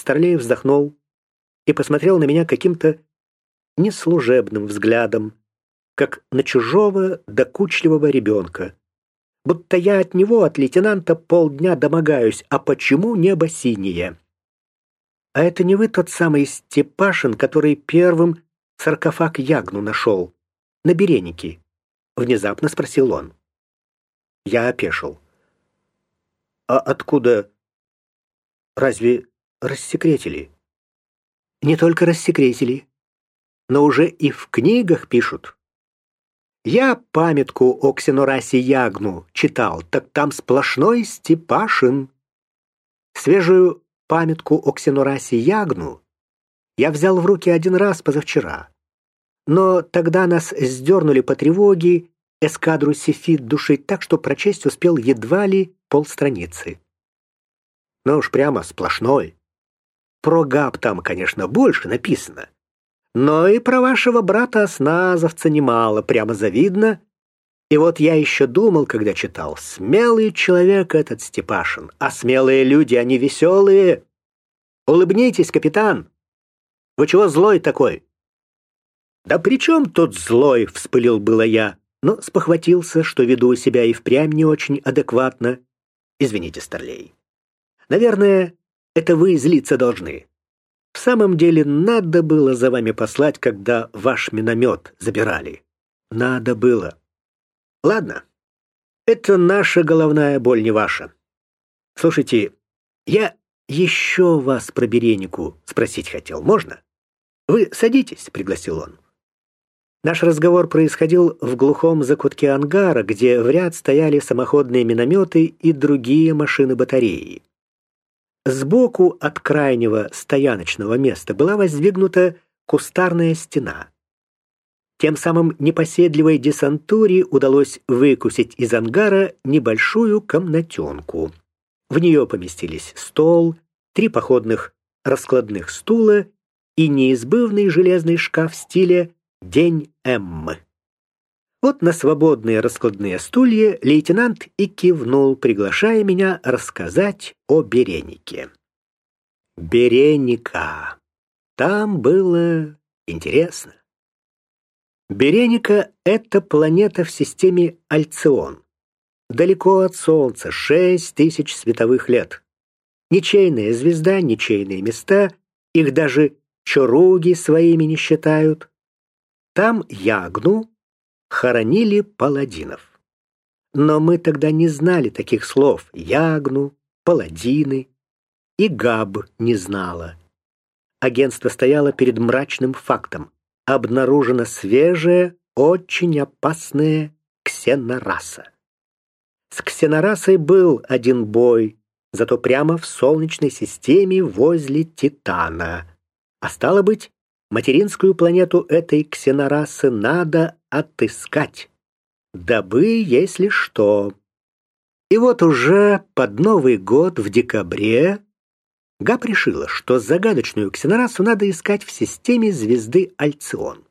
Старлей вздохнул и посмотрел на меня каким-то неслужебным взглядом, как на чужого докучливого ребенка. Будто я от него, от лейтенанта, полдня домогаюсь, а почему небо синее? А это не вы тот самый Степашин, который первым саркофаг Ягну нашел? На Беренике? Внезапно спросил он. Я опешил. А откуда? Разве рассекретили? Не только рассекретили, но уже и в книгах пишут. Я памятку о Ягну читал, так там сплошной Степашин. Свежую памятку о Ягну я взял в руки один раз позавчера. Но тогда нас сдернули по тревоге, эскадру сифит душить так, что прочесть успел едва ли полстраницы. Ну уж прямо сплошной. Про Габ там, конечно, больше написано. Но и про вашего брата-осназовца немало, прямо завидно. И вот я еще думал, когда читал, смелый человек этот Степашин, а смелые люди, они веселые. Улыбнитесь, капитан. Вы чего злой такой? Да при чем тут злой, вспылил было я, но спохватился, что веду себя и впрямь не очень адекватно. Извините, Старлей. Наверное, это вы злиться должны. В самом деле надо было за вами послать, когда ваш миномет забирали. Надо было. Ладно. Это наша головная боль, не ваша. Слушайте, я еще вас про Беренику спросить хотел. Можно? Вы садитесь, пригласил он. Наш разговор происходил в глухом закутке ангара, где в ряд стояли самоходные минометы и другие машины батареи. Сбоку от крайнего стояночного места была воздвигнута кустарная стена. Тем самым непоседливой десантуре удалось выкусить из ангара небольшую комнатенку. В нее поместились стол, три походных раскладных стула и неизбывный железный шкаф в стиле «День Эммы». Вот на свободные раскладные стулья лейтенант и кивнул, приглашая меня рассказать о Беренике. Береника. Там было интересно. Береника — это планета в системе Альцион. Далеко от Солнца, шесть тысяч световых лет. Ничейная звезда, ничейные места, их даже чоруги своими не считают. Там Ягну, хоронили паладинов. Но мы тогда не знали таких слов «ягну», «паладины», и Габ не знала. Агентство стояло перед мрачным фактом. Обнаружена свежая, очень опасная ксенораса. С ксенорасой был один бой, зато прямо в Солнечной системе возле Титана. А стало быть, материнскую планету этой ксенорасы надо отыскать, дабы, если что. И вот уже под Новый год в декабре Габ решила, что загадочную ксенорасу надо искать в системе звезды Альцион.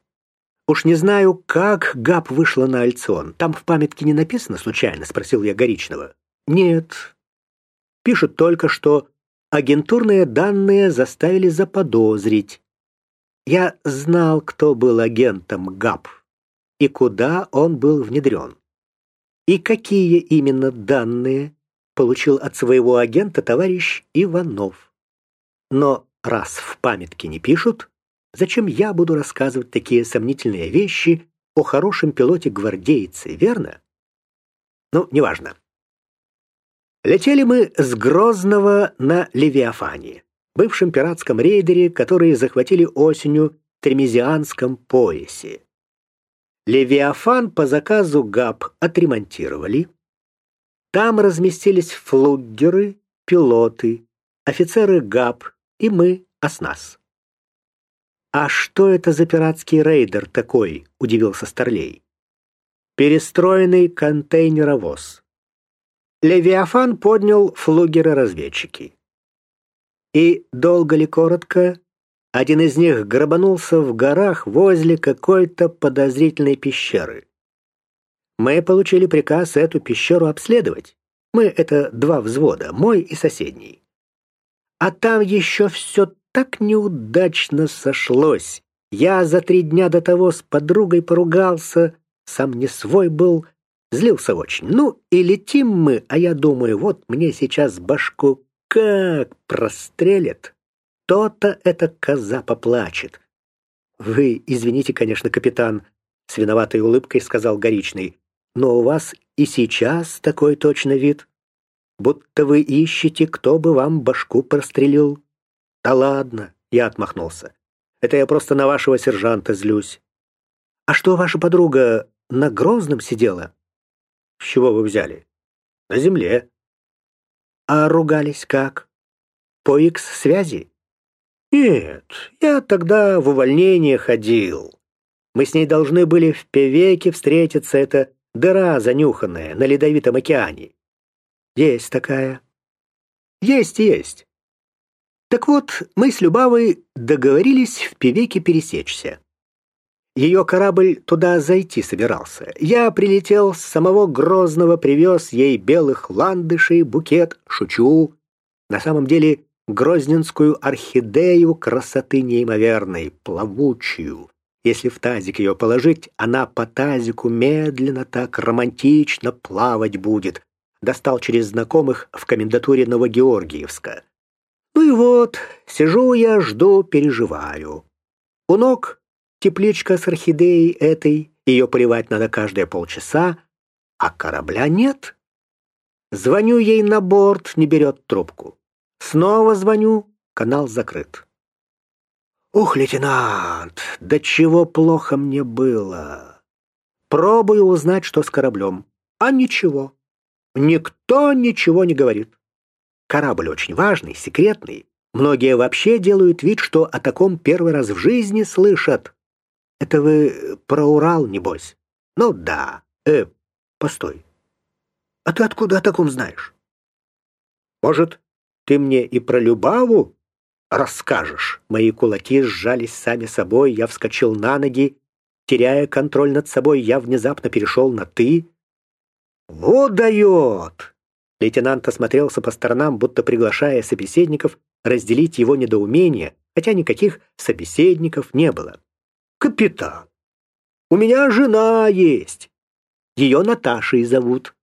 Уж не знаю, как Габ вышла на Альцион. Там в памятке не написано случайно, спросил я Горичного. Нет. Пишут только, что агентурные данные заставили заподозрить. Я знал, кто был агентом ГАП и куда он был внедрен. И какие именно данные получил от своего агента товарищ Иванов. Но раз в памятке не пишут, зачем я буду рассказывать такие сомнительные вещи о хорошем пилоте-гвардейце, верно? Ну, неважно. Летели мы с Грозного на Левиафане, бывшем пиратском рейдере, который захватили осенью в Тремезианском поясе. Левиафан по заказу ГАП отремонтировали. Там разместились флуггеры, пилоты, офицеры ГАП и мы, ОСНАС. «А что это за пиратский рейдер такой?» — удивился Старлей. «Перестроенный контейнеровоз». Левиафан поднял флугеры-разведчики. И долго ли коротко, один из них грабанулся в горах возле какой-то подозрительной пещеры. Мы получили приказ эту пещеру обследовать. Мы — это два взвода, мой и соседний. А там еще все так неудачно сошлось. Я за три дня до того с подругой поругался, сам не свой был, злился очень. Ну и летим мы, а я думаю, вот мне сейчас башку как прострелят. То-то эта коза поплачет. Вы извините, конечно, капитан, с виноватой улыбкой сказал Горичный, но у вас и сейчас такой точно вид, будто вы ищете, кто бы вам башку прострелил. Да ладно, я отмахнулся. Это я просто на вашего сержанта злюсь. А что ваша подруга на Грозном сидела? С чего вы взяли? На земле. А ругались как? По X-связи? Нет, я тогда в увольнение ходил. Мы с ней должны были в Певеке встретиться, это дыра занюханная на ледовитом океане. Есть такая. Есть, есть. Так вот, мы с Любавой договорились в Певеке пересечься. Ее корабль туда зайти собирался. Я прилетел с самого Грозного, привез ей белых ландышей, букет, шучу. На самом деле, грозненскую орхидею красоты неимоверной, плавучую. Если в тазик ее положить, она по тазику медленно так романтично плавать будет. Достал через знакомых в комендатуре Новогеоргиевска. Ну и вот, сижу я, жду, переживаю. У ног тепличка с орхидеей этой, ее поливать надо каждые полчаса, а корабля нет. Звоню ей на борт, не берет трубку. Снова звоню, канал закрыт. Ух, лейтенант, да чего плохо мне было. Пробую узнать, что с кораблем. А ничего. Никто ничего не говорит. Корабль очень важный, секретный. Многие вообще делают вид, что о таком первый раз в жизни слышат. Это вы про Урал, небось? Ну да. Э, постой. А ты откуда о таком знаешь? Может, ты мне и про Любаву расскажешь? Мои кулаки сжались сами собой, я вскочил на ноги. Теряя контроль над собой, я внезапно перешел на «ты». «Вот дает!» Лейтенант осмотрелся по сторонам, будто приглашая собеседников разделить его недоумение, хотя никаких собеседников не было. «Капитан, у меня жена есть. Ее Наташей зовут.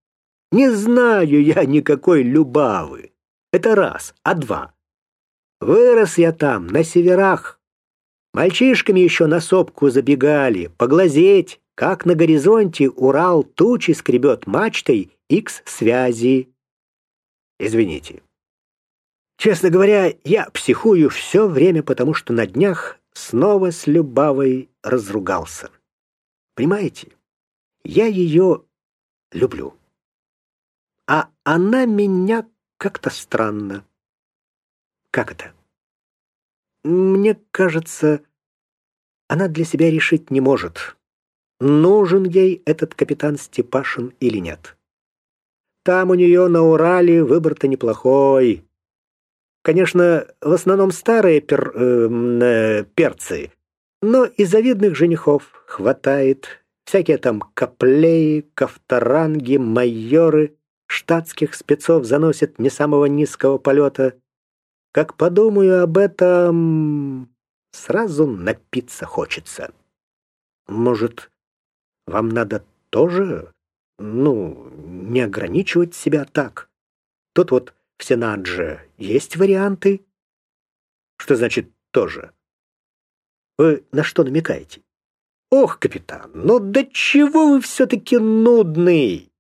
Не знаю я никакой Любавы. Это раз, а два. Вырос я там, на северах. Мальчишками еще на сопку забегали, поглазеть, как на горизонте Урал тучи скребет мачтой X-связи. Извините. Честно говоря, я психую все время, потому что на днях снова с Любавой разругался. Понимаете? Я ее люблю. А она меня как-то странно. Как это? Мне кажется, она для себя решить не может, нужен ей этот капитан Степашин или нет. Там у нее на Урале выбор-то неплохой. Конечно, в основном старые пер, эм, э, перцы, но и завидных женихов хватает. Всякие там каплеи, кафтаранги, майоры, штатских спецов заносят не самого низкого полета. Как подумаю об этом, сразу напиться хочется. Может, вам надо тоже ну, не ограничивать себя так. Тут вот в Сенадже есть варианты. Что значит «тоже»? Вы на что намекаете? Ох, капитан, ну до чего вы все-таки нудный?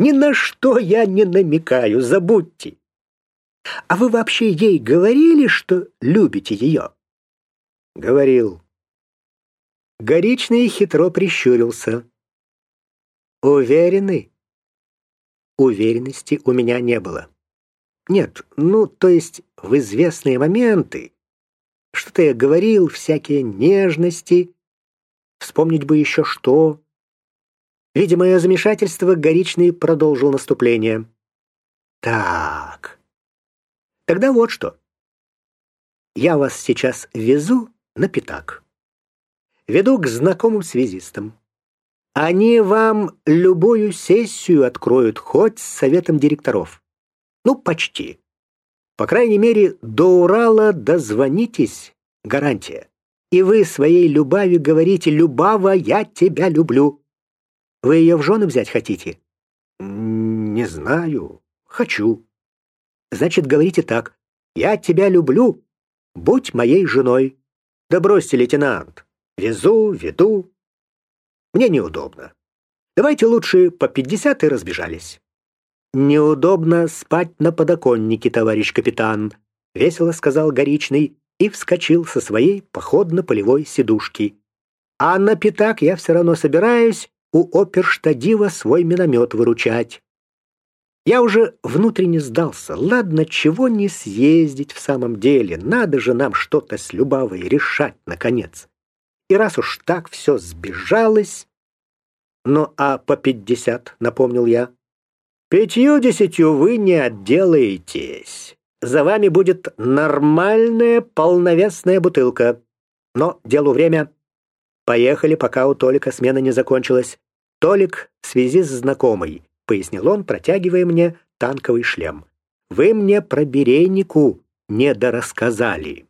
Ни на что я не намекаю, забудьте. А вы вообще ей говорили, что любите ее? Говорил. Горичный хитро прищурился. Уверены? Уверенности у меня не было. Нет, ну, то есть в известные моменты. Что-то я говорил, всякие нежности. Вспомнить бы еще что. Видя мое замешательство, Горичный продолжил наступление. Так. Тогда вот что. Я вас сейчас везу на пятак. Веду к знакомым связистам. Они вам любую сессию откроют, хоть с советом директоров. Ну, почти. По крайней мере, до Урала дозвонитесь, гарантия. И вы своей Любави говорите, «Любава, я тебя люблю». Вы ее в жены взять хотите? Не знаю. Хочу. Значит, говорите так. Я тебя люблю. Будь моей женой. Да бросьте, лейтенант. Везу, веду. Мне неудобно. Давайте лучше по пятьдесят и разбежались. Неудобно спать на подоконнике, товарищ капитан, весело сказал Горичный и вскочил со своей походно-полевой сидушки. А на пятак я все равно собираюсь у оперштадива свой миномет выручать. Я уже внутренне сдался. Ладно, чего не съездить в самом деле. Надо же нам что-то с Любавой решать, наконец. И раз уж так все сбежалось... Ну, а по пятьдесят, напомнил я. Пятью-десятью вы не отделаетесь. За вами будет нормальная полновесная бутылка. Но делу время. Поехали, пока у Толика смена не закончилась. Толик в связи с знакомой, пояснил он, протягивая мне танковый шлем. Вы мне про Берейнику не дорассказали.